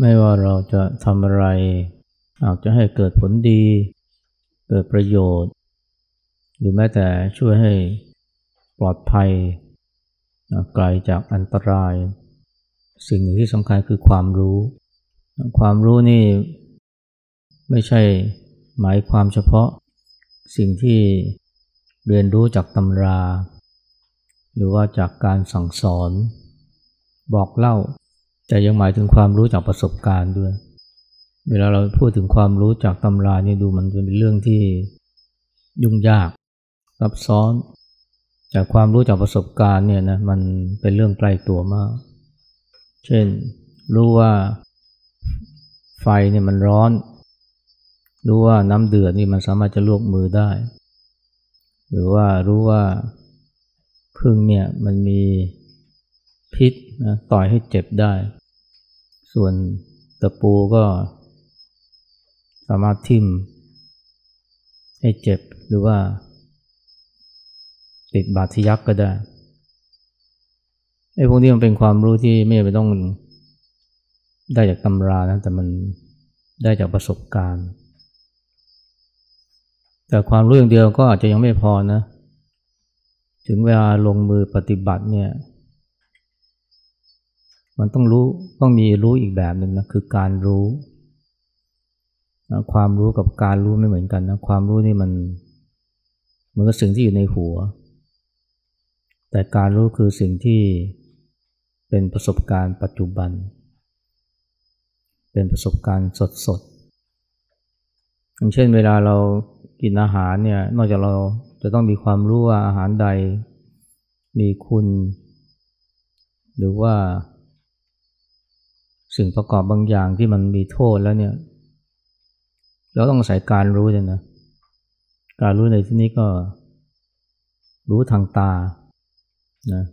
ไม่ว่าเราจะทำอะไร อาจจะให้เกิดผลดี เกิดประโยชน์ หรือแม้แต่ช่วยให้ปลอดภัยไกลจากอันตราย สิ่งหนึ่งที่สำคัญคือความรู้ ความรู้นี่ไม่ใช่หมายความเฉพาะสิ่งที่เรียนรู้จากตำรา หรือว่าจากการสั่งสอน บอกเล่า แต่ยังหมายถึงความรู้จากประสบการณ์ด้วย เวลาเราพูดถึงความรู้จากตำรานี่ดูมันเป็นเรื่องที่ยุ่งยากซับซ้อน แต่ความรู้จากประสบการณ์เนี่ยนะมันเป็นเรื่องใกล้ตัวมาก เช่น รู้ว่าไฟเนี่ยมันร้อน รู้ว่าน้ำเดือดนี่มันสามารถจะลวกมือได้ หรือว่ารู้ว่าพึ่งเนี่ยมันมีพิษนะต่อยให้เจ็บได้ ส่วนตะปูก็สามารถทิ่มให้เจ็บหรือว่า ติดบาดทะยักก็ได้ไอ้พวกนี้มันเป็นความรู้ที่ไม่จำเป็นต้องได้จากตำรานะแต่มันได้จากประสบการณ์ แต่ความรู้อย่างเดียวก็อาจจะยังไม่พอนะ ถึงเวลาลงมือปฏิบัติเนี่ย มันต้องรู้ต้องมีรู้อีกแบบหนึ่งนะคือการรู้นะความรู้กับการรู้ไม่เหมือนกันนะความรู้นี่มันเหมือนกับสิ่งที่อยู่ในหัว แต่การรู้คือสิ่งที่เป็นประสบการณ์ปัจจุบัน เป็นประสบการณ์สดๆอย่างเช่นเวลาเรากินอาหารเนี่ยนอกจากเราจะต้องมีความรู้ว่าอาหารใดมีคุณ หรือว่า สิ่งประกอบบางอย่างที่มันมีโทษแล้วเนี่ย เราต้องอาศัยการรู้เลยนะ การรู้ในที่นี้ก็ รู้ทางตานะ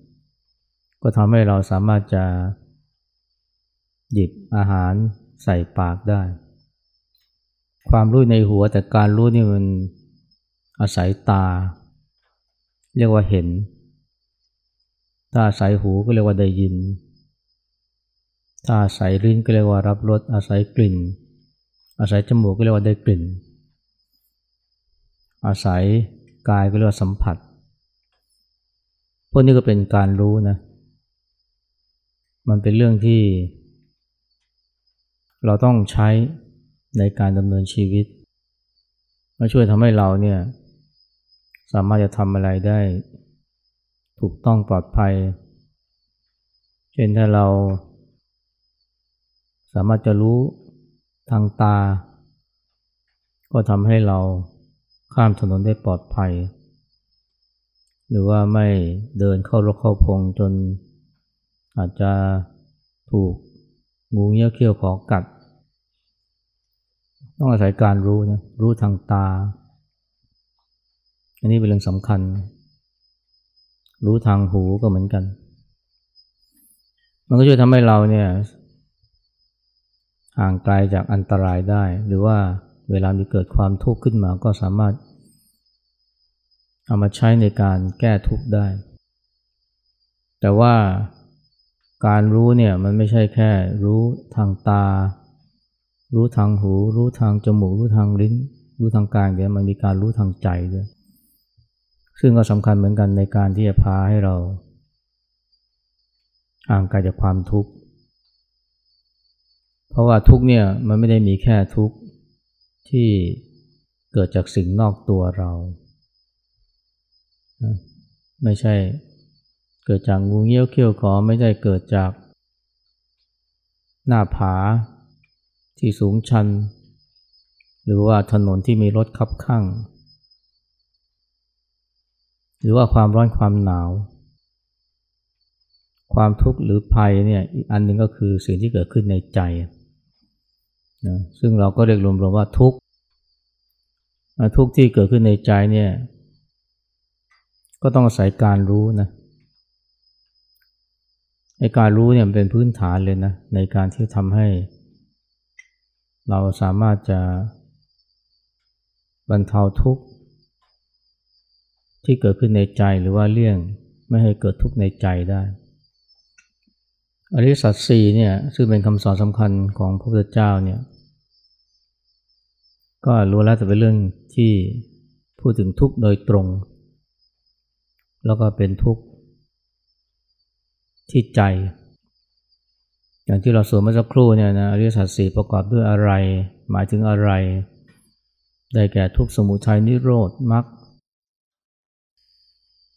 ก็ทำให้เราสามารถจะ หยิบอาหารใส่ปากได้ ความรู้ในหัวแต่การรู้นี่มันอาศัยตา เรียกว่าเห็น ถ้าอาศัยหูก็เรียกว่าได้ยิน ถ้าอาศัยลิ้นก็เรียกว่ารับรสอาศัยกลิ่น อาศัยจมูกก็เรียกว่าได้กลิ่น อาศัยกายก็เรียกว่าสัมผัส พวกนี้ก็เป็นการรู้นะ มันเป็นเรื่องที่ เราต้องใช้ในการดำเนินชีวิตมาช่วยทำให้เราเนี่ยสามารถจะทำอะไรได้ ถูกต้องปลอดภัย เช่นถ้าเรา สามารถจะรู้ทางตา ก็ทำให้เราข้ามถนนได้ปลอดภัย หรือว่าไม่เดินเข้ารกเข้าพงจน อาจจะถูกงูเงี้ยวเขี้ยวขอกัด ต้องอาศัยการรู้นะรู้ทางตา อันนี้เป็นเรื่องสำคัญ รู้ทางหูก็เหมือนกัน มันก็ช่วยทำให้เราเนี่ย ห่างไกลจากอันตรายได้ หรือว่าเวลามีเกิดความทุกข์ขึ้นมาก็สามารถ เอามาใช้ในการแก้ทุกข์ได้ แต่ว่าการรู้เนี่ยมันไม่ใช่แค่รู้ทางตา รู้ทางหู รู้ทางจมูก รู้ทางลิ้น รู้ทางกายเดี๋ยวมันมีการรู้ทางใจด้วยซึ่งก็สำคัญเหมือนกันในการที่จะพาให้เราห่างไกลจากความทุกข์ เพราะว่าทุกเนี่ยมันไม่ได้มีแค่ทุกที่เกิดจากสิ่งนอกตัวเรา ไม่ใช่เกิดจากงูเงี้ยวเขี้ยวขอไม่ใช่เกิดจาก หน้าผาที่สูงชัน หรือว่าถนนที่มีรถขับข้างหรือว่าความร้อนความหนาว ความทุกข์หรือภัยเนี่ยอีกอันหนึ่งก็คือสิ่งที่เกิดขึ้นในใจ นะซึ่งเราก็เรียกรวมๆว่าทุกข์ทุกข์ที่เกิดขึ้นในใจเนี่ย ก็ต้องอาศัยการรู้นะในการรู้เนี่ยเป็นพื้นฐานเลยนะในการที่ทำให้ เราสามารถจะบรรเทาทุกข์ที่เกิดขึ้นในใจหรือว่าเลี่ยงไม่ให้เกิดทุกข์ในใจได้อริสัจสี่เนี่ยซึ่งเป็นคำสอนสำคัญของพระพุทธเจ้าเนี่ย ก็รู้แล้วแต่เป็นเรื่องที่พูดถึงทุกข์โดยตรง แล้วก็เป็นทุกข์ที่ใจ อย่างที่เราสวดเมื่อสักครู่เนี่ยนะอริยสัจสี่ประกอบด้วยอะไร หมายถึงอะไร ได้แก่ทุกข์สมุทัยนิโรธมรรค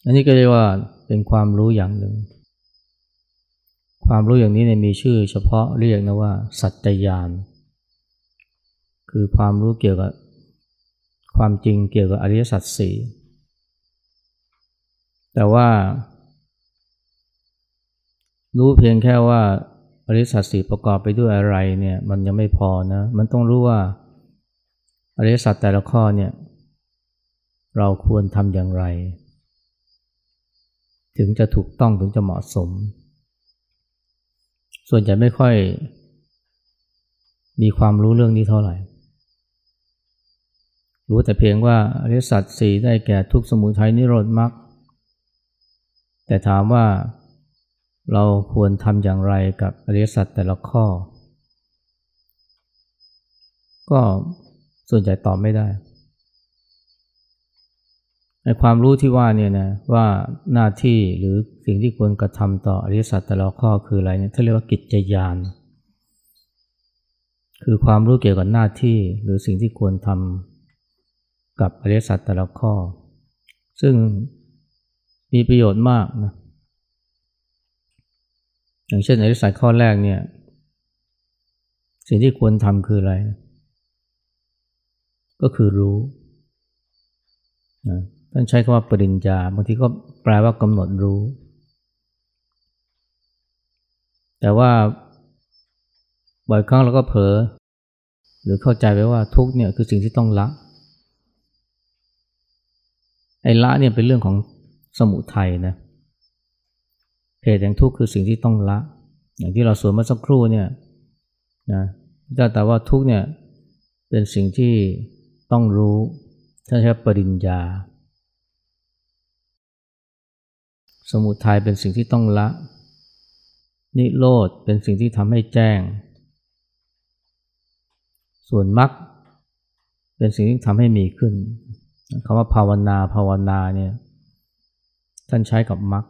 อันนี้ก็เรียกว่าเป็นความรู้อย่างหนึ่ง ความรู้อย่างนี้เนี่ยมีชื่อเฉพาะเรียกนะว่า สัจจญาณ คือความรู้เกี่ยวกับความจริงเกี่ยวกับอริยสัจสี่แต่ว่า รู้เพียงแค่ว่าอริยสัจสี่ประกอบไปด้วยอะไรเนี่ยมันยังไม่พอนะ มันต้องรู้ว่าอริยสัจแต่ละข้อเนี่ยเราควรทำอย่างไร ถึงจะถูกต้องถึงจะเหมาะสม ส่วนใหญ่ไม่ค่อยมีความรู้เรื่องนี้เท่าไหร่ รู้แต่เพียงว่าอริยสัจสี่ได้แก่ทุกสมุทัยนิโรธมรรคแต่ถามว่าเราควรทำอย่างไรกับอริยสัจแต่ละข้อ ก็ส่วนใหญ่ตอบไม่ได้ในความรู้ที่ว่าเนี่ยนะว่าหน้าที่หรือสิ่งที่ควรกระทำต่ออริยสัจแต่ละข้อคืออะไรเนี่ยเขาเรียกว่ากิจยาน คือความรู้เกี่ยวกับหน้าที่หรือสิ่งที่ควรทำ กับอริยสัจแต่ละข้อ ซึ่งมีประโยชน์มากนะอย่างเช่นอริยสัจข้อแรกเนี่ย สิ่งที่ควรทำคืออะไร ก็คือรู้นะท่านใช้คำว่าปริญญาบางทีก็แปลว่ากำหนดรู้ แต่ว่าบ่อยครั้งเราก็เผลอหรือเข้าใจไปว่าทุกเนี่ยคือสิ่งที่ต้องละ อ้ละเนี่ยเป็นเรื่องของสมุทัยนะเหตุแห่งทุกข์คือสิ่งที่ต้องละ อย่างที่เราสวนมาสักครู่เนี่ยนะแต่ว่าทุกเนี่ยเป็นสิ่งที่ต้องรู้ถ้าใช้ปริญญา สมุทัยเป็นสิ่งที่ต้องละ นิโรธเป็นสิ่งที่ทำให้แจ้ง ส่วนมรรคเป็นสิ่งที่ทำให้มีขึ้น คำว่าภาวนาภาวนาเนี่ยท่านใช้กับมรรค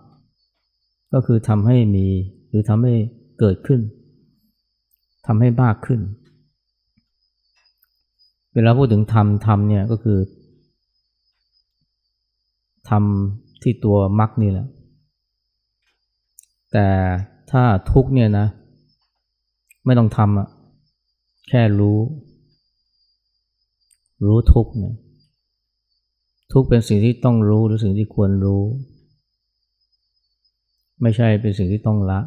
ก็คือทำให้มีหรือทำให้เกิดขึ้นทำให้มากขึ้น เวลาพูดถึงทำทำเนี่ยก็คือทำที่ตัวมรรคนี่แหละ แต่ถ้าทุกเนี่ยนะ ไม่ต้องทำอะแค่รู้ รู้ทุกเนี่ย ทุกเป็นสิ่งที่ต้องรู้หรือสิ่งที่ควรรู้ ไม่ใช่เป็นสิ่งที่ต้องละ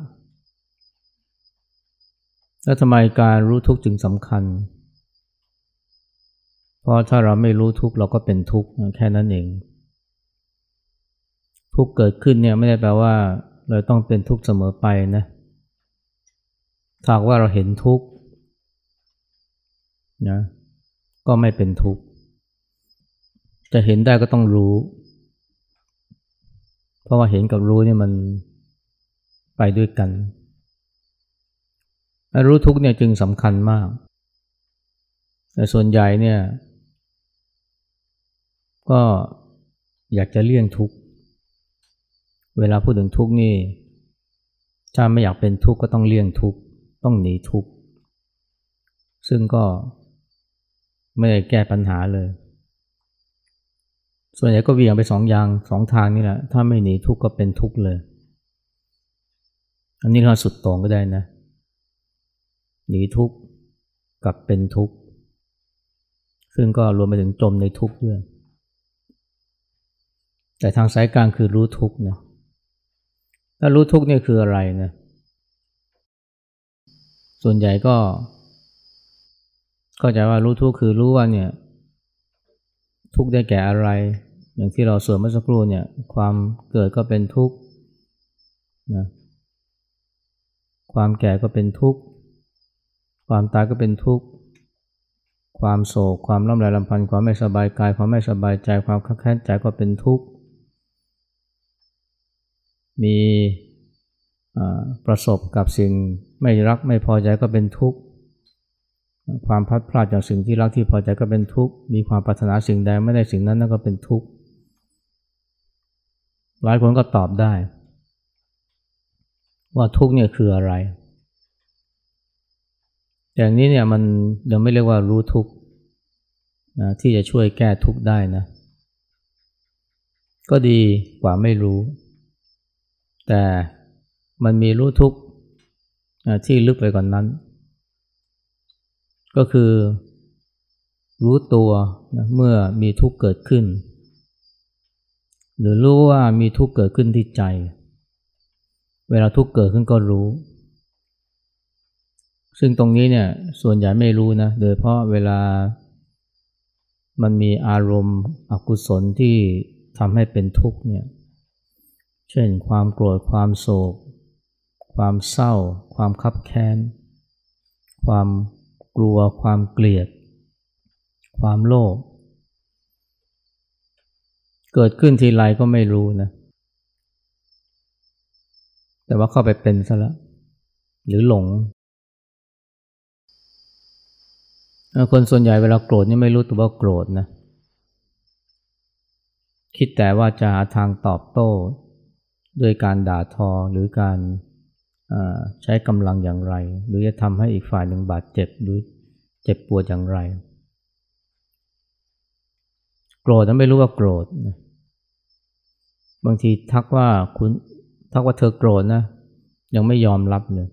แล้วทำไมการรู้ทุกจึงสำคัญ เพราะถ้าเราไม่รู้ทุกเราก็เป็นทุกแค่นั้นเอง ทุกเกิดขึ้นเนี่ยไม่ได้แปลว่า เราต้องเป็นทุกเสมอไปนะถ้าว่าเราเห็นทุกนะก็ไม่เป็นทุกข์ จะเห็นได้ก็ต้องรู้ เพราะว่าเห็นกับรู้เนี่ยมันไปด้วยกัน รู้ทุกเนี่ยจึงสำคัญมาก แต่ส่วนใหญ่เนี่ย ก็อยากจะเลี่ยงทุกเวลาพูดถึงทุกนี่ถ้าไม่อยากเป็นทุกข์ก็ต้องเลี่ยงทุกข์ต้องหนีทุกข์ซึ่งก็ไม่ได้แก้ปัญหาเลย ส่วนใหญ่ก็เวียงไปสองอย่างสองทางนี่แหละ ถ้าไม่หนีทุกข์ก็เป็นทุกข์เลย อันนี้เราสุดตรงก็ได้นะ หนีทุกข์กับเป็นทุกข์ ซึ่งก็รวมไปถึงจมในทุกข์ด้วย แต่ทางสายกลางคือรู้ทุกข์นะถ้ารู้ทุกข์นี่คืออะไรนะ ส่วนใหญ่ก็ เข้าใจว่ารู้ทุกข์คือรู้ว่าเนี่ย ทุกข์ได้แก่อะไร อย่างที่เราสวดเมื่อสักครู่เนี่ยความเกิดก็เป็นทุกข์นะความแก่ก็เป็นทุกข์ ความตายก็เป็นทุกข์ ความโศก ความร่ำไรลำพันธ์ความไม่สบายกาย ความไม่สบายใจ ความขัดแค้นใจก็เป็นทุกข์ มีประสบกับสิ่งไม่รักไม่พอใจก็เป็นทุกข์ ความพัดพลาดจากสิ่งที่รักที่พอใจก็เป็นทุกข์ มีความปรารถนาสิ่งใดไม่ได้สิ่งนั้นนั่นก็เป็นทุกข์ หลายคนก็ตอบได้ ว่าทุกข์เนี่ยคืออะไร อย่างนี้เนี่ยมันยังไม่เรียกว่ารู้ทุกข์นะที่จะช่วยแก้ทุกข์ได้นะ ก็ดีกว่าไม่รู้ แต่มันมีรู้ทุกข์ที่ลึกไปกว่านนั้น ก็คือรู้ตัวนะเมื่อมีทุกข์เกิดขึ้น หรือรู้ว่ามีทุกข์เกิดขึ้นที่ใจ เวลาทุกข์เกิดขึ้นก็รู้ ซึ่งตรงนี้เนี่ยส่วนใหญ่ไม่รู้นะโดยเพราะเวลามันมีอารมณ์อกุศลที่ทำให้เป็นทุกข์เนี่ยเช่นความโกรธความโศก ความเศร้า ความคับแค้น ความ กลัว ความเกลียด ความโลภเกิดขึ้นทีไรก็ไม่รู้นะ แต่ว่าเข้าไปเป็นซะแล้วหรือหลง คนส่วนใหญ่เวลาโกรธนี่ไม่รู้ตัวว่าโกรธนะ คิดแต่ว่าจะหาทางตอบโต้ ด้วยการด่าทอหรือการ ใช้กำลังอย่างไร หรือจะทำให้อีกฝ่ายหนึ่งบาดเจ็บหรือเจ็บปวดอย่างไร โกรธนั้นไม่รู้ว่าโกรธนะบางทีทักว่าคุณทักว่าเธอโกรธนะ ยังไม่ยอมรับเลย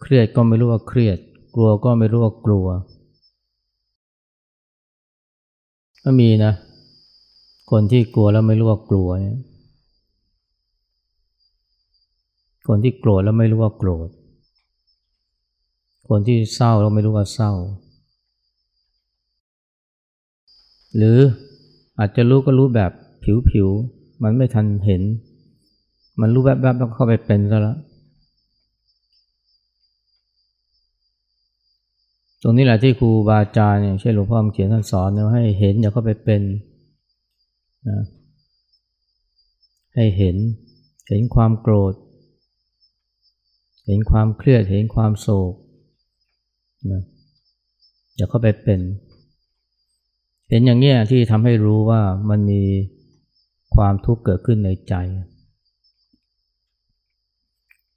เครียดก็ไม่รู้ว่าเครียด กลัวก็ไม่รู้ว่ากลัว ก็มีนะ คนที่กลัวแล้วไม่รู้ว่ากลัวเนี่ย คนที่โกรธแล้วไม่รู้ว่าโกรธ คนที่เศร้าแล้วไม่รู้ว่าเศร้า หรืออาจจะรู้ก็รู้แบบผิวๆ มันไม่ทันเห็น มันรู้แบบๆแล้วเข้าไปเป็นซะแล้ว ตรงนี้แหละที่ครูบาอาจารย์อย่างเช่นหลวงพ่อเขียนท่านสอนเนี่ยให้เห็นอย่าเข้าไปเป็นนะให้เห็นเห็นความโกรธ เห็นความเครียด เห็นความโศกนะอย่าเข้าไปเป็น เห็นอย่างเงี้ยที่ทำให้รู้ว่ามันมีความทุกข์เกิดขึ้นในใจ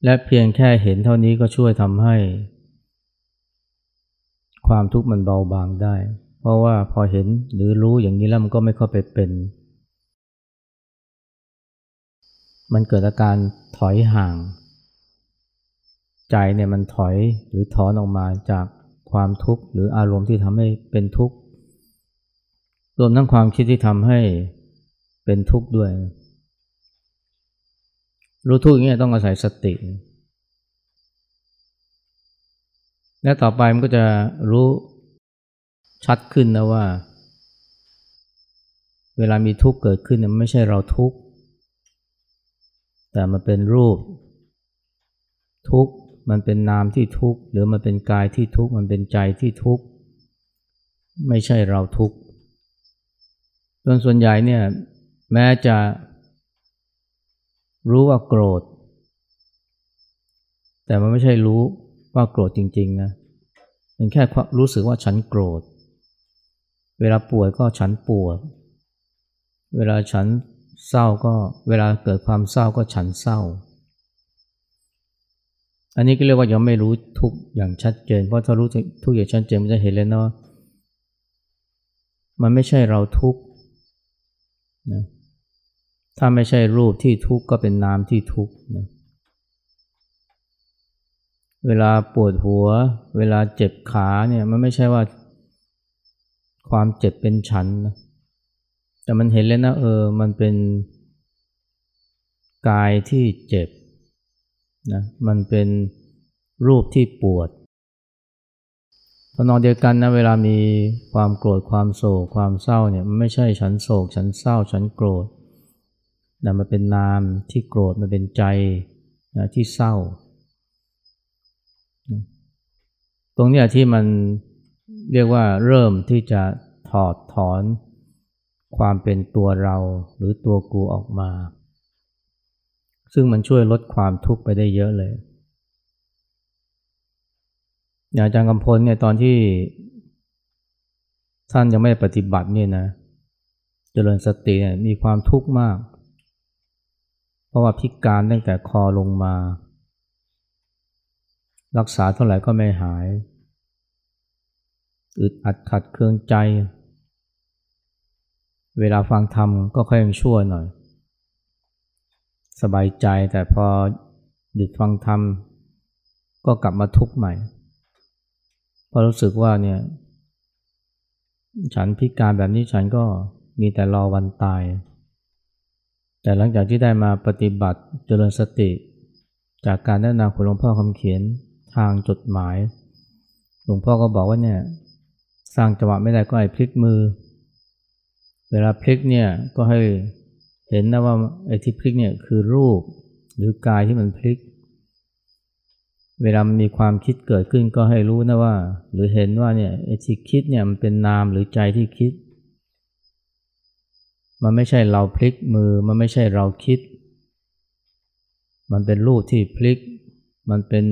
และเพียงแค่เห็นเท่านี้ก็ช่วยทำให้ ความทุกข์มันเบาบางได้ เพราะว่าพอเห็นหรือรู้อย่างนี้แล้วมันก็ไม่เข้าไปเป็น มันเกิดอาการถอยห่าง ใจเนี่ยมันถอยหรือถอนออกมาจากความทุกข์หรืออารมณ์ที่ทำให้เป็นทุกข์รวมทั้งความคิดที่ทำให้เป็นทุกข์ด้วย รู้ทุกข์อย่างนี้ต้องอาศัยสติ และต่อไปมันก็จะรู้ชัดขึ้นนะว่า เวลามีทุกข์เกิดขึ้นมันไม่ใช่เราทุกข์แต่มันเป็นรูป ทุกข์ มันเป็นนามที่ทุกข์หรือมันเป็นกายที่ทุกข์มันเป็นใจที่ทุกข์ไม่ใช่เราทุกข์จนส่วนใหญ่เนี่ยแม้จะรู้ว่าโกรธ แต่มันไม่ใช่รู้ว่าโกรธจริง ๆ นะมันแค่รู้สึกว่าฉันโกรธ เวลาป่วยก็ฉันปวด เวลาฉันเศร้าก็เวลาเกิดความเศร้าก็ฉันเศร้า อันนี้ก็เรียกว่ายังไม่รู้ทุกอย่างชัดเจน เพราะถ้ารู้ทุกอย่างชัดเจนมันจะเห็นเลยนะมันไม่ใช่เราทุกนะถ้าไม่ใช่รูปที่ทุกข์ก็เป็นนามที่ทุกข์นะเวลาปวดหัว เวลาเจ็บขาเนี่ยมันไม่ใช่ว่าความเจ็บเป็นฉันนะแต่มันเห็นเลยนะเออมันเป็นกายที่เจ็บ นะมันเป็นรูปที่ปวดตอนนอนเดียวกันนะเวลามีความโกรธความโศกความเศร้าเนี่ยมันไม่ใช่ฉันโศกฉันเศร้าฉันโกรธแต่มันเป็นนามที่โกรธมันเป็นใจนะที่เศร้า ตรงนี้ที่มันเรียกว่าเริ่มที่จะถอดถอนความเป็นตัวเราหรือตัวกูออกมา ซึ่งมันช่วยลดความทุกข์ไปได้เยอะเลยอย่างอาจารย์กำพลเนี่ยตอนที่ท่านยังไม่ปฏิบัติเนี่ยนะเจริญสติเนี่ยมีความทุกข์มาก เพราะว่าพิการตั้งแต่คอลงมา รักษาเท่าไหร่ก็ไม่หาย อึดอัดขัดเคืองใจ เวลาฟังธรรมก็ค่อยยังชั่วหน่อย สบายใจแต่พอหยุดฟังธรรม ก็กลับมาทุกข์ใหม่เพราะรู้สึกว่าเนี่ย ฉันพิการแบบนี้ฉันก็มีแต่รอวันตาย แต่หลังจากที่ได้มาปฏิบัติเจริญสติ จากการแนะนำของหลวงพ่อคำเขียนทางจดหมาย หลวงพ่อก็บอกว่าเนี่ย สร้างจังหวะไม่ได้ก็ให้พลิกมือ เวลาพลิกเนี่ยก็ให้ เห็นนะว่าไอ้ที่พลิกเนี่ยคือรูปหรือกายที่มันพลิก เวลามันมีความคิดเกิดขึ้นก็ให้รู้นะว่า หรือเห็นว่าเนี่ยไอ้ที่คิดเนี่ยมันเป็นนามหรือใจที่คิด มันไม่ใช่เราพลิกมือ มันไม่ใช่เราคิด มันเป็นรูปที่พลิก มันเป็น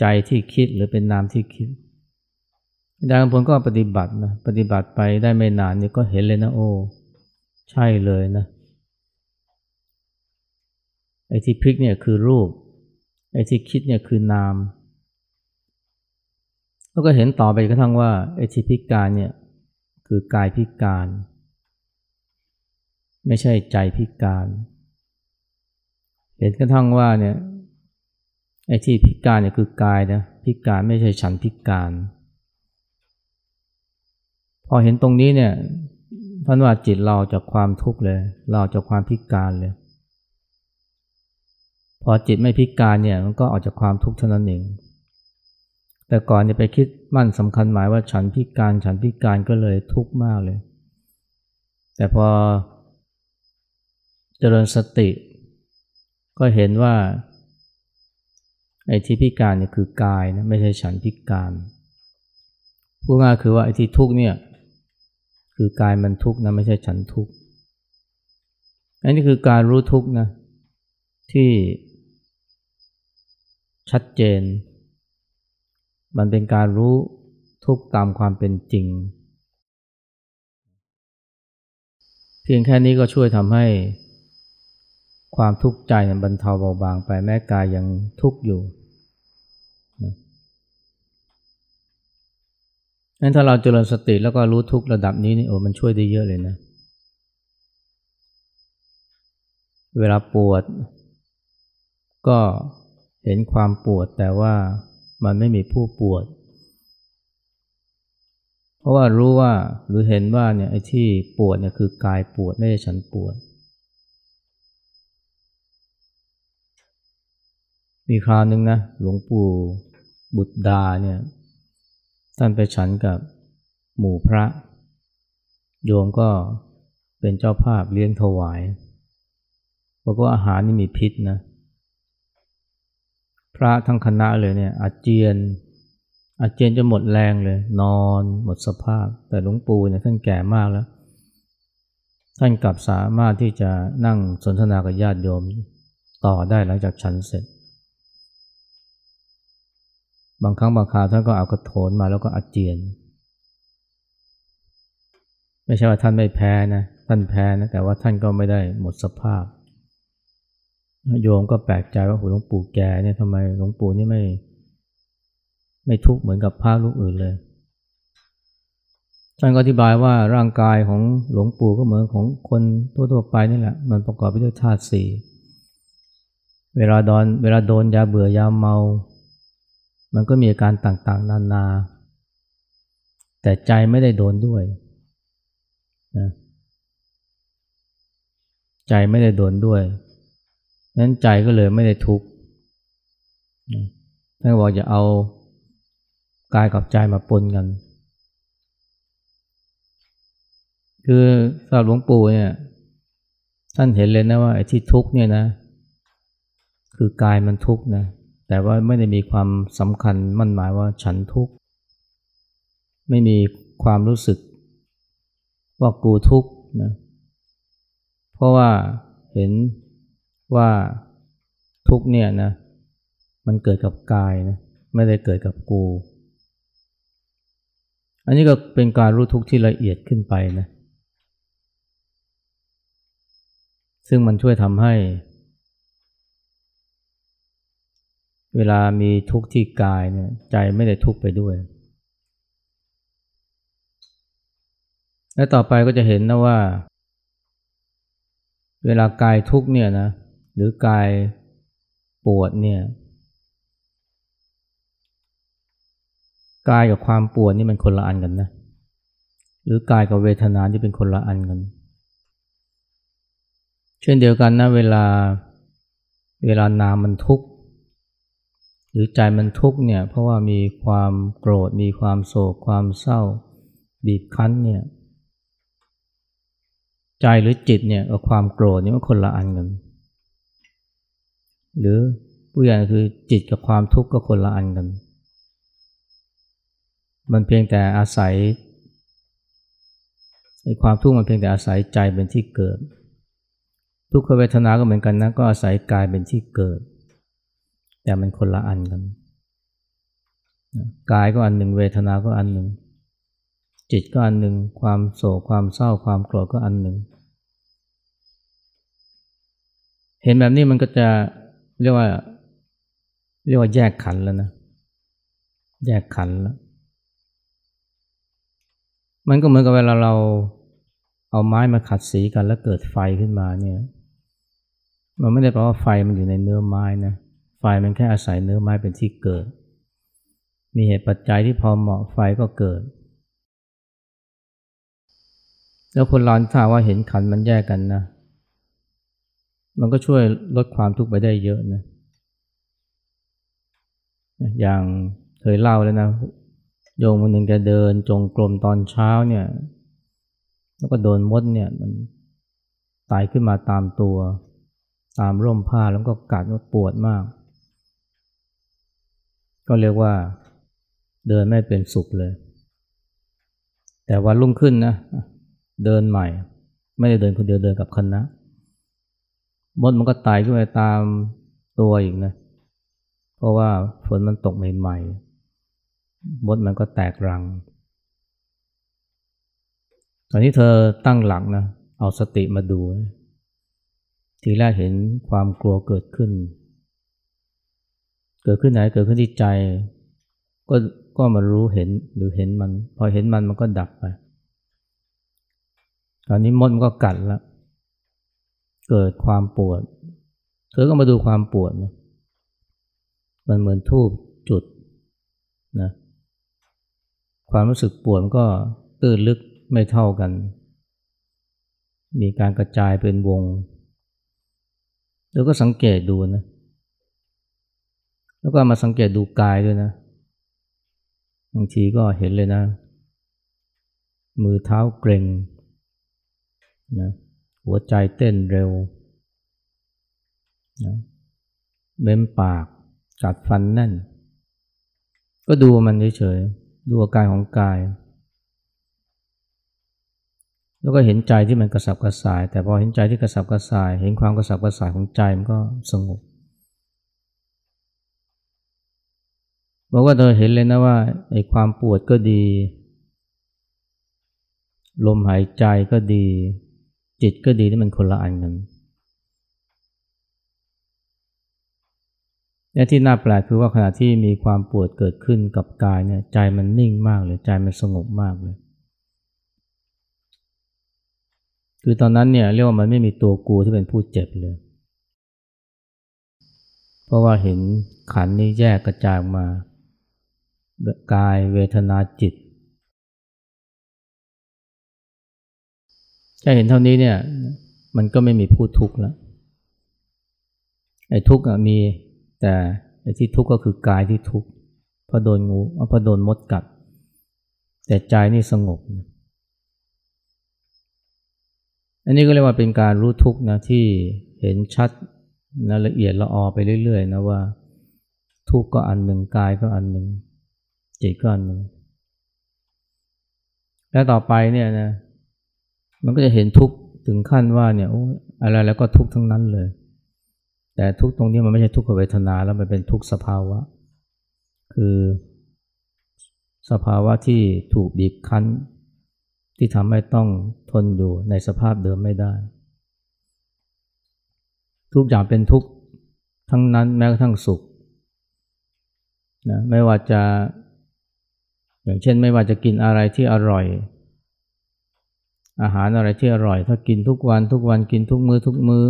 ใจที่คิดหรือเป็นนามที่คิดอาจารย์ผลก็ปฏิบัตินะปฏิบัติไปได้ไม่นานนี่ก็เห็นเลยนะโอ้ ใช่เลยนะไอ้ที่พลิกเนี่ยคือรูป ไอ้ที่คิดเนี่ยคือนามแล้วก็เห็นต่อไปกระทั่งว่าไอ้ที่พิการเนี่ยคือกายพิการ ไม่ใช่ใจพิการ เห็นกระทั่งว่าเนี่ยไอ้ที่พิการเนี่ยคือกายนะพิการไม่ใช่ฉันพิการ พอเห็นตรงนี้เนี่ย ท่านว่าจิตเราจากความทุกข์เลย เราจากความพิการเลย พอจิตไม่พิการเนี่ยมันก็ออกจากความทุกข์เท่านั้นเอง แต่ก่อนจะไปคิดมั่นสำคัญหมายว่าฉันพิการฉันพิการก็เลยทุกข์มากเลย แต่พอเจริญสติ ก็เห็นว่าไอ้ที่พิการเนี่ยคือกายนะไม่ใช่ฉันพิการพูดง่ายคือว่าไอ้ที่ทุกข์เนี่ย คือกายมันทุกข์นะไม่ใช่ฉันทุกข์อันนี้คือการรู้ทุกข์นะที่ชัดเจน มันเป็นการรู้ทุกข์ตามความเป็นจริง เพียงแค่นี้ก็ช่วยทำให้ความทุกข์ใจบรรเทาเบาบางไปแม้กายยังทุกข์อยู่ งั้นถ้าเราเจริญสติแล้วก็รู้ทุกระดับนี้นี่โอ้มันช่วยได้เยอะเลยนะ เวลาปวด ก็เห็นความปวดแต่ว่ามันไม่มีผู้ปวด เพราะว่ารู้ว่าหรือเห็นว่าเนี่ยไอ้ที่ปวดเนี่ยคือกายปวดไม่ใช่ฉันปวด มีคราวหนึ่งนะหลวงปู่บุตรดาเนี่ย ท่านไปฉันกับหมู่พระ โยมก็เป็นเจ้าภาพเลี้ยงถวายบอกว่าอาหารนี่มีพิษนะ พระทั้งคณะเลยเนี่ยอาเจียน อาเจียนจะหมดแรงเลย นอนหมดสภาพ แต่หลวงปู่เนี่ยท่านแก่มากแล้ว ท่านกลับสามารถที่จะนั่งสนทนากับญาติโยมต่อได้หลังจากฉันเสร็จ บางครั้งบางคราวท่านก็เอากระโถนมาแล้วก็อาเจียน ไม่ใช่ว่าท่านไม่แพ้นะ ท่านแพ้นะ แต่ว่าท่านก็ไม่ได้หมดสภาพ โยมก็แปลกใจว่าหลวงปู่แกเนี่ยทำไมหลวงปู่นี่ไม่ ไม่ทุกข์เหมือนกับพระลูกอื่นเลย ท่านก็อธิบายว่าร่างกายของหลวงปู่ก็เหมือนของคนทั่วๆไปนี่แหละ มันประกอบไปด้วยธาตุสี่ เวลาโดนเวลาโดนยาเบื่อยาเมา มันก็มีอาการต่างๆ นานา แต่ใจไม่ได้โดนด้วยนะใจไม่ได้โดนด้วยนั้นใจก็เลยไม่ได้ทุกข์ท่านบอกจะเอากายกับใจมาปนกัน คือสำหรับหลวงปู่เนี่ย ท่านเห็นเลยนะว่าไอ้ที่ทุกข์เนี่ยนะ คือกายมันทุกข์นะ แต่ว่าไม่ได้มีความสำคัญมั่นหมายว่าฉันทุกข์ ไม่มีความรู้สึกว่ากูทุกข์นะเพราะว่าเห็นว่าทุกข์เนี่ยนะมันเกิดกับกายนะไม่ได้เกิดกับกู อันนี้ก็เป็นการรู้ทุกข์ที่ละเอียดขึ้นไปนะซึ่งมันช่วยทำให้ เวลามีทุกข์ที่กายเนี่ยใจไม่ได้ทุกข์ไปด้วย และต่อไปก็จะเห็นนะว่า เวลากายทุกข์เนี่ยนะหรือกายปวดเนี่ยกายกับความปวดนี่มันคนละอันกันนะ หรือกายกับเวทนาที่เป็นคนละอันกัน เช่นเดียวกันนะเวลาเวลานามมันทุกข์ หรือใจมันทุกข์เนี่ยเพราะว่ามีความโกรธ มีความโศก ความเศร้า บีบคั้นเนี่ยใจหรือจิตเนี่ยกับความโกรธนี่มันคนละอันกันหรือผู้ใหญ่คือจิตกับความทุกข์ก็คนละอันกัน มันเพียงแต่อาศัยในความทุกข์มันเพียงแต่อาศัยใจเป็นที่เกิด ทุกขเวทนาก็เหมือนกันนะก็อาศัยกายเป็นที่เกิด แต่มันคนละอันกันกายก็อันหนึ่งเวทนาก็อันหนึ่ง จิตก็อันหนึ่งความโศกความเศร้าความโกรธก็อันหนึ่ง เห็นแบบนี้มันก็จะเรียกว่าเรียกว่าแยกขันแล้วนะ แยกขันแล้ว มันก็เหมือนกับเวลาเราเอาไม้มาขัดสีกันแล้วเกิดไฟขึ้นมาเนี่ย มันไม่ได้แปลว่าไฟมันอยู่ในเนื้อไม้นะ มันแค่อาศัยเนื้อไม้เป็นที่เกิด มีเหตุปัจจัยที่พอเหมาะไฟก็เกิด แล้วคนเราถ้าว่าเห็นขันมันแยกกันนะ มันก็ช่วยลดความทุกข์ไปได้เยอะนะ อย่างเคยเล่าแล้วนะโยมคนหนึ่งแกเดินจงกรมตอนเช้าเนี่ย แล้วก็โดนมดเนี่ยมันตายขึ้นมาตามตัว ตามร่มผ้าแล้วก็กัดว่าปวดมาก ก็เรียกว่าเดินไม่เป็นสุขเลย แต่วันรุ่งขึ้นนะ เดินใหม่ ไม่ได้เดินคนเดียวเดินกับคณะมดมันก็ตายขึ้นไปตามตัวอีกนะ เพราะว่าฝนมันตกใหม่ๆมดมันก็แตกรัง ตอนนี้เธอตั้งหลักนะ เอาสติมาดู ทีแรกเห็นความกลัวเกิดขึ้น เกิดขึ้นไหนเกิดขึ้นที่ใจ ก็ก็มารู้เห็นหรือเห็นมัน พอเห็นมันมันก็ดับไปตอนนี้มดมันก็กัดแล้วเกิดความปวด เธอก็มาดูความปวดนะมันเหมือนทูบจุดนะความรู้สึกปวดมันก็ตื้นลึกไม่เท่ากัน มีการกระจายเป็นวง แล้วก็สังเกตดูนะ แล้วก็มาสังเกตดูกายด้วยนะ บางทีก็เห็นเลยนะ มือเท้าเกร็งนะหัวใจเต้นเร็วนะเม้มปาก กัดฟันแน่น ก็ดูมันเฉยๆ ดูอาการของกาย แล้วก็เห็นใจที่มันกระสับกระส่าย แต่พอเห็นใจที่กระสับกระส่าย เห็นความกระสับกระส่ายของใจมันก็สงบ บอกว่าเธอเห็นเลยนะว่าไอ้ความปวดก็ดี ลมหายใจก็ดี จิตก็ดีที่มันคนละอันกันและที่น่าแปลกคือว่าขณะที่มีความปวดเกิดขึ้นกับกายเนี่ยใจมันนิ่งมากเลยใจมันสงบมากเลย คือตอนนั้นเนี่ยเรียกว่ามันไม่มีตัวกูที่เป็นผู้เจ็บเลย เพราะว่าเห็นขันนี้แยกกระจายมา กายเวทนาจิตแค่เห็นเท่านี้เนี่ยมันก็ไม่มีผู้ทุกข์แล้วไอ้ทุกข์มีแต่ไอ้ที่ทุกข์ก็คือกายที่ทุกข์เพราะโดนงูเพราะโดนมดกัด แต่ใจนี่สงบ อันนี้ก็เรียกว่าเป็นการรู้ทุกข์นะที่เห็นชัดนะละเอียดละออไปเรื่อยๆนะว่า ทุกข์ก็อันหนึ่งกายก็อันหนึ่ง จิตก็อันหนึ่งแล้วต่อไปเนี่ยนะมันก็จะเห็นทุกข์ถึงขั้นว่าเนี่ยอ,อะไรแล้วก็ทุกข์ทั้งนั้นเลย แต่ทุกตรงนี้มันไม่ใช่ทุกขเวทนาแล้วมันเป็นทุกสภาวะ คือสภาวะที่ถูกบีบคั้น ที่ทำให้ต้องทนอยู่ในสภาพเดิมไม่ได้ ทุกอย่างเป็นทุกข์ทั้งนั้นแม้กระทั่งสุขนะไม่ว่าจะ อย่างเช่นไม่ว่าจะกินอะไรที่อร่อย อาหารอะไรที่อร่อย ถ้ากินทุกวันทุกวันกินทุกมือ้อทุกมือ้อ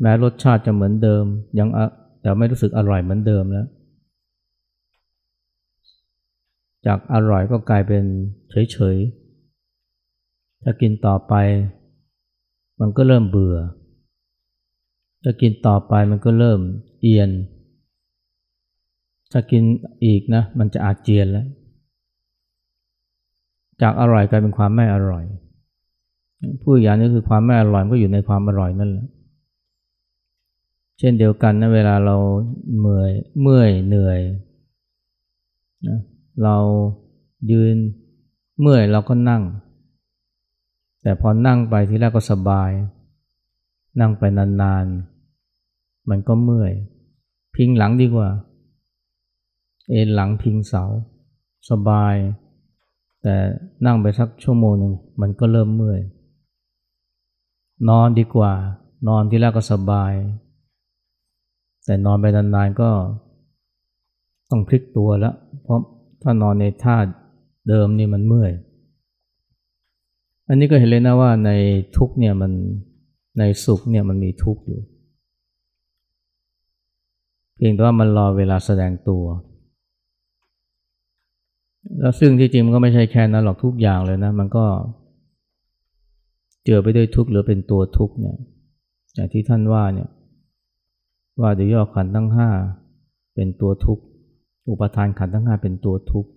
แม้รสชาติจะเหมือนเดิม ยังแต่ไม่รู้สึกอร่อยเหมือนเดิมแล้ว จากอร่อยก็กลายเป็นเฉยๆถ้ากินต่อไป มันก็เริ่มเบื่อถ้ากินต่อไปมันก็เริ่มเอียน ถ้ากินอีกนะมันจะอาเจียนแล้ว จากอร่อยกลายเป็นความไม่อร่อย ผู้อย่างนี้คือความไม่อร่อยก็อยู่ในความอร่อยนั่นแหละ เช่นเดียวกันนะเวลาเราเมื่อยเมื่อยเหนื่อยนะเรายืนเมื่อยเราก็นั่ง แต่พอนั่งไปทีแรกก็สบาย นั่งไปนานๆ มันก็เมื่อย พิงหลังดีกว่า เอนหลังพิงเสา สบาย แต่นั่งไปสักชั่วโมงหนึ่งมันก็เริ่มเมื่อย นอนดีกว่า นอนที่แรกก็สบาย แต่นอนไปนานๆก็ต้องพลิกตัวแล้วเพราะถ้านอนในท่าเดิมนี่มันเมื่อย อันนี้ก็เห็นเลยนะว่าในทุกเนี่ยมันในสุขเนี่ยมันมีทุกอยู่ เพียงแต่ว่ามันรอเวลาแสดงตัว แล้วซึ่งที่จริงมันก็ไม่ใช่แค่นั้นหรอกทุกอย่างเลยนะ มันก็เจอไปด้วยทุกข์หรือเป็นตัวทุกข์เนี่ยอย่างที่ท่านว่าเนี่ย ว่าเดี๋ยวย่อขันทั้งห้าเป็นตัวทุกข์อุปทานขันทั้งห้าเป็นตัวทุกข์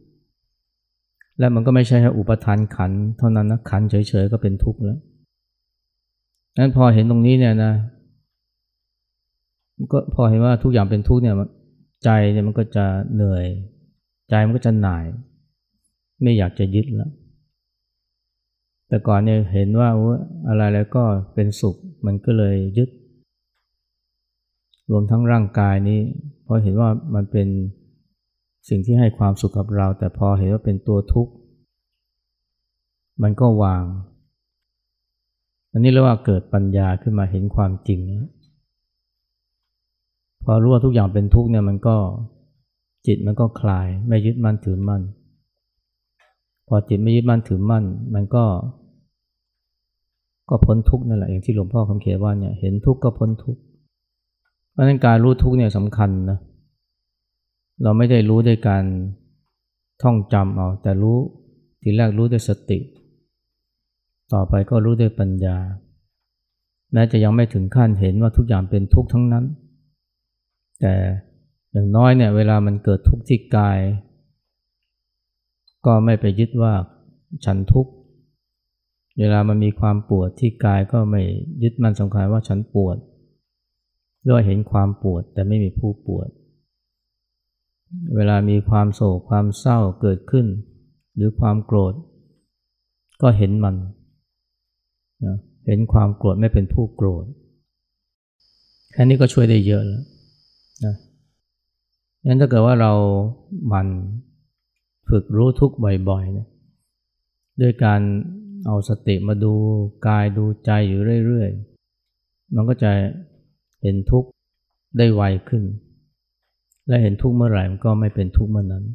และมันก็ไม่ใช่แค่อุปทานขันเท่านั้นนะขันเฉยๆก็เป็นทุกข์แล้วนั้นพอเห็นตรงนี้เนี่ยนะก็พอเห็นว่าทุกอย่างเป็นทุกข์เนี่ยใจเนี่ยมันก็จะเหนื่อย ใจมันก็จะหน่าย ไม่อยากจะยึดแล้ว แต่ก่อนเนี่ยเห็นว่าอะไรแล้วก็เป็นสุข มันก็เลยยึด รวมทั้งร่างกายนี้ เพอเห็นว่ามันเป็นสิ่งที่ให้ความสุขกับเรา แต่พอเห็นว่าเป็นตัวทุกข์ มันก็วาง อันนี้เรียกว่าเกิดปัญญาขึ้นมาเห็นความจริง พอรู้ว่าทุกอย่างเป็นทุกข์เนี่ยมันก็จิตมันก็คลาย ไม่ยึดมั่นถือมั่น พอจิตไม่ยึดมั่นถือมั่น มันก็ ก็พ้นทุกข์นั่นแหละอย่างที่หลวงพ่อคำเขียนว่าเนี่ยเห็นทุกข์ก็พ้นทุกข์เพราะนั้นการรู้ทุกข์เนี่ยสำคัญนะเราไม่ได้รู้ด้วยการท่องจำเอา แต่รู้ทีแรกรู้ด้วยสติ ต่อไปก็รู้ด้วยปัญญาแม้จะยังไม่ถึงขั้นเห็นว่าทุกอย่างเป็นทุกข์ทั้งนั้น แต่อย่างน้อยเนี่ยเวลามันเกิดทุกข์ที่กาย ก็ไม่ไปยึดว่าฉันทุกข์ เวลามันมีความปวดที่กายก็ไม่ยึดมันสำคัญว่าฉันปวดด้วยเห็นความปวดแต่ไม่มีผู้ปวด เวลามีความโศกความเศร้าเกิดขึ้น หรือความโกรธ ก็เห็นมันเห็นความโกรธไม่เป็นผู้โกรธ แค่นี้ก็ช่วยได้เยอะแล้วนะงั้นถ้าเกิดว่าเรามัน ฝึกรู้ทุกข์บ่อยๆเนี่ยด้วยการเอาสติมาดูกายดูใจอยู่เรื่อยๆ มันก็จะเห็นทุกข์ได้ไวขึ้น และเห็นทุกข์เมื่อไหร่มันก็ไม่เป็นทุกข์เมื่อนั้น